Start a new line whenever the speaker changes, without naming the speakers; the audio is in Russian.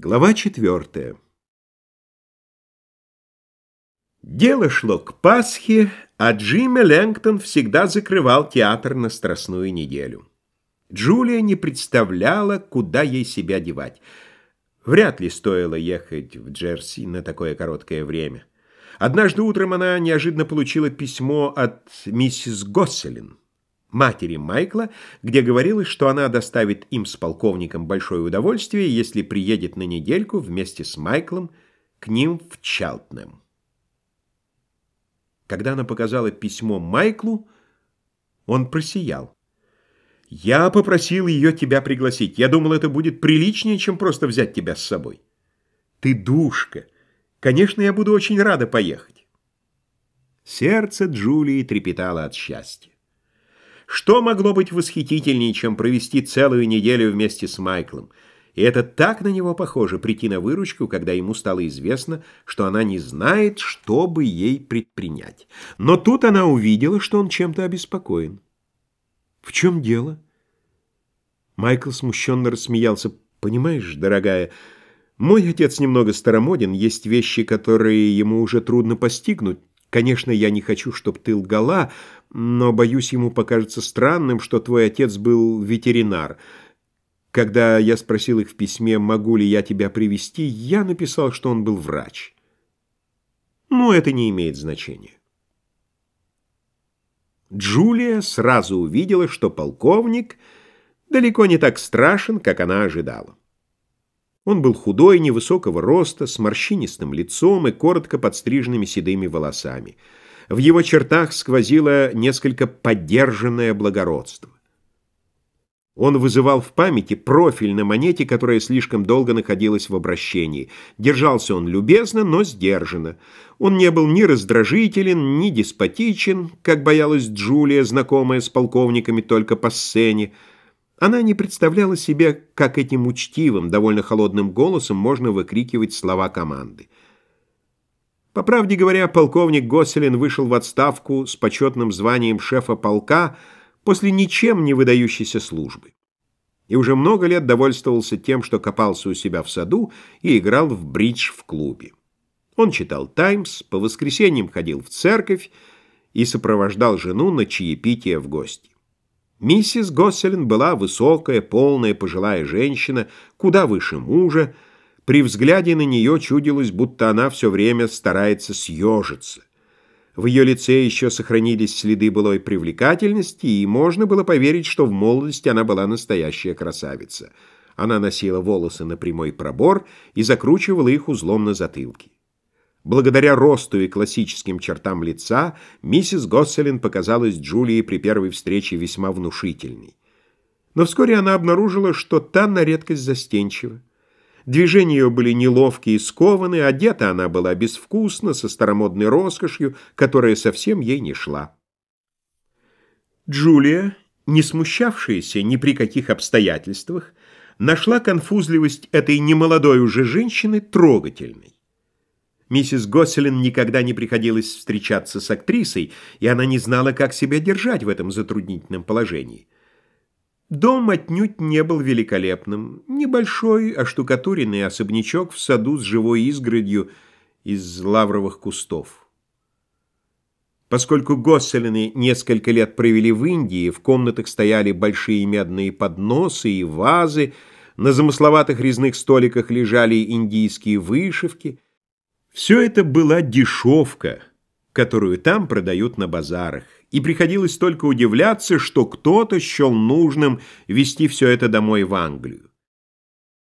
Глава четвертая. Дело шло к Пасхе, а Джимми Лэнгтон всегда закрывал театр на Страстную неделю. Джулия не представляла, куда ей себя девать. Вряд ли стоило ехать в Джерси на такое короткое время. Однажды утром она неожиданно получила письмо от миссис Госселин матери Майкла, где говорилось, что она доставит им с полковником большое удовольствие, если приедет на недельку вместе с Майклом к ним в Чалтнем. Когда она показала письмо Майклу, он просиял. «Я попросил ее тебя пригласить. Я думал, это будет приличнее, чем просто взять тебя с собой. Ты душка. Конечно, я буду очень рада поехать». Сердце Джулии трепетало от счастья. Что могло быть восхитительнее, чем провести целую неделю вместе с Майклом? И это так на него похоже прийти на выручку, когда ему стало известно, что она не знает, что бы ей предпринять. Но тут она увидела, что он чем-то обеспокоен. «В чем дело?» Майкл смущенно рассмеялся. «Понимаешь, дорогая, мой отец немного старомоден, есть вещи, которые ему уже трудно постигнуть. Конечно, я не хочу, чтобы ты лгала, но, боюсь, ему покажется странным, что твой отец был ветеринар. Когда я спросил их в письме, могу ли я тебя привести, я написал, что он был врач. Но это не имеет значения. Джулия сразу увидела, что полковник далеко не так страшен, как она ожидала. Он был худой, невысокого роста, с морщинистым лицом и коротко подстриженными седыми волосами. В его чертах сквозило несколько поддержанное благородство. Он вызывал в памяти профиль на монете, которая слишком долго находилась в обращении. Держался он любезно, но сдержанно. Он не был ни раздражителен, ни деспотичен, как боялась Джулия, знакомая с полковниками только по сцене. Она не представляла себе, как этим учтивым, довольно холодным голосом можно выкрикивать слова команды. По правде говоря, полковник Госселин вышел в отставку с почетным званием шефа полка после ничем не выдающейся службы. И уже много лет довольствовался тем, что копался у себя в саду и играл в бридж в клубе. Он читал «Таймс», по воскресеньям ходил в церковь и сопровождал жену на чаепитие в гости. Миссис Госселин была высокая, полная, пожилая женщина, куда выше мужа. При взгляде на нее чудилось, будто она все время старается съежиться. В ее лице еще сохранились следы былой привлекательности, и можно было поверить, что в молодости она была настоящая красавица. Она носила волосы на прямой пробор и закручивала их узлом на затылке. Благодаря росту и классическим чертам лица миссис Госселин показалась Джулии при первой встрече весьма внушительной. Но вскоре она обнаружила, что та на редкость застенчива. Движения ее были неловкие и скованы, одета она была безвкусно, со старомодной роскошью, которая совсем ей не шла. Джулия, не смущавшаяся ни при каких обстоятельствах, нашла конфузливость этой немолодой уже женщины трогательной. Миссис Госселин никогда не приходилось встречаться с актрисой, и она не знала, как себя держать в этом затруднительном положении. Дом отнюдь не был великолепным. Небольшой, оштукатуренный особнячок в саду с живой изгородью из лавровых кустов. Поскольку Госселины несколько лет провели в Индии, в комнатах стояли большие медные подносы и вазы, на замысловатых резных столиках лежали индийские вышивки – все это была дешевка, которую там продают на базарах, и приходилось только удивляться, что кто-то счел нужным везти все это домой в Англию.